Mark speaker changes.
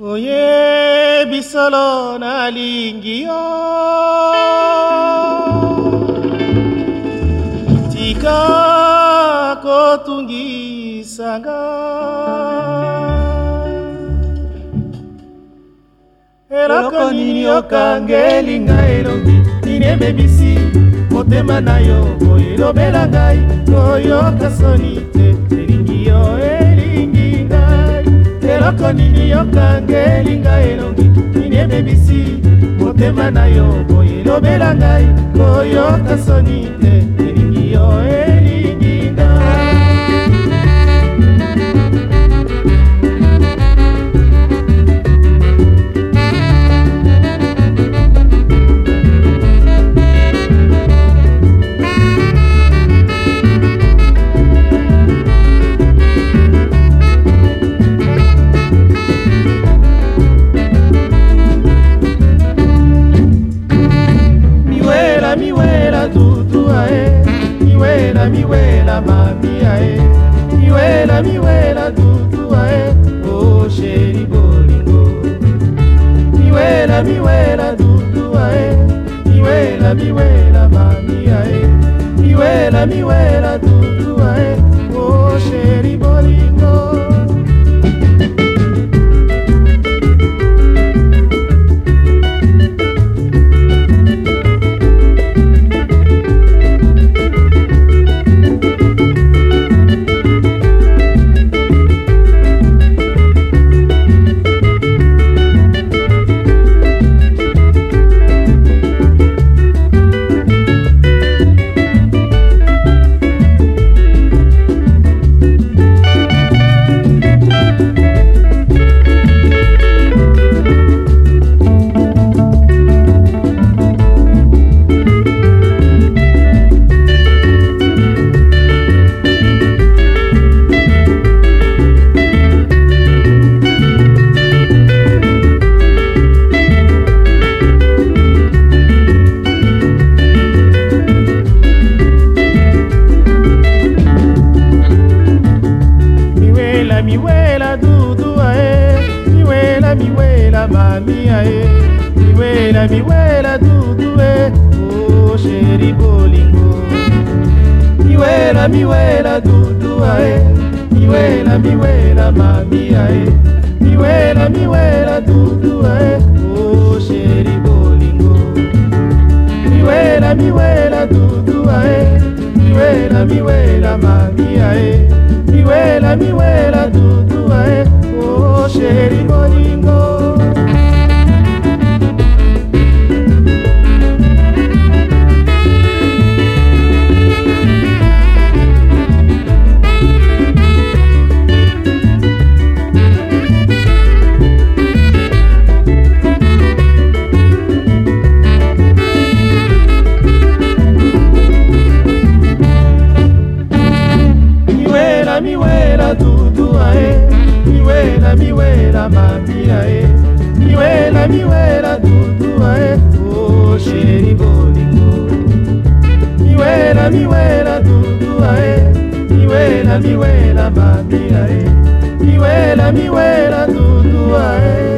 Speaker 1: oyebi solo nalingi yo. Tika kotungisanga. Eloko nini okangeli ngai elongi nini emebisi? Motema na yo boyelobela ngai. Koyoka soni te elingi yo elingi ngai eloko nini okangeli ngai elongi nini emebisi motema na yo boyelobela ngai koyoka soni te miwela miwela mami ae. Miwela miwela tutu ae. O sheri bolingo miwela miwela tutu ae. Miwela miwela mami ae. Miwela miwela tutu ae miwela miwela dudu ae. Miwela miwela mami ae. Miwela miwela dudu e o oh, sheri bolingo. Miwela miwela dudu ae. Miwela miwela mami ae. Miwela miwela dudu ae. O sheri bolingo. Miwela miwela dudu ae. Miwela miwela mami ae. Miwela miwela dudu ae o oh, sheri bolingo miwela dudu ae. Miwela miwela mami ae. Miwela miwela dudu ae. O sheri bolingo. Miwela miwela dudu ae. Miwela miwela mami ae. Miwela miwela dudu ae